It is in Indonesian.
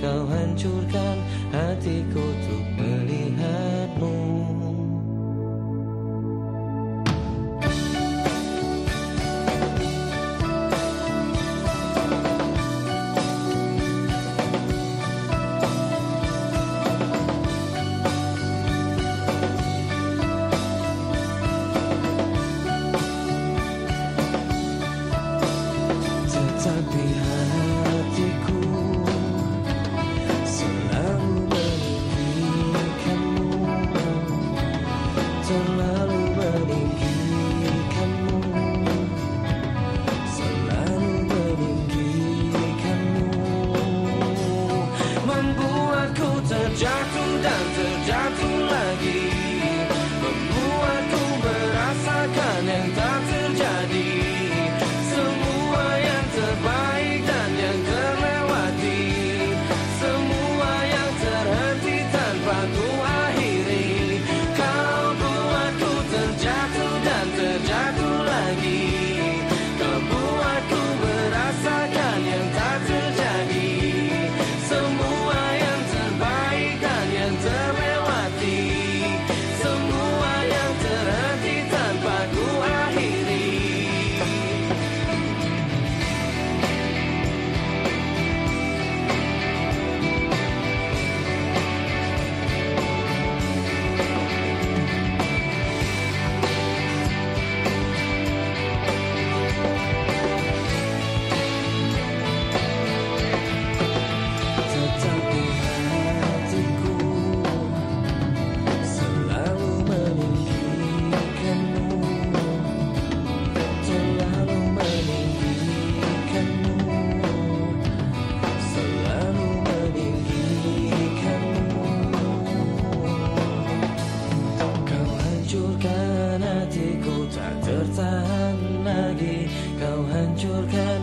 kau hancurkan hatiku tuh hancurkan hatiku tak tertahan lagi. Kau hancurkan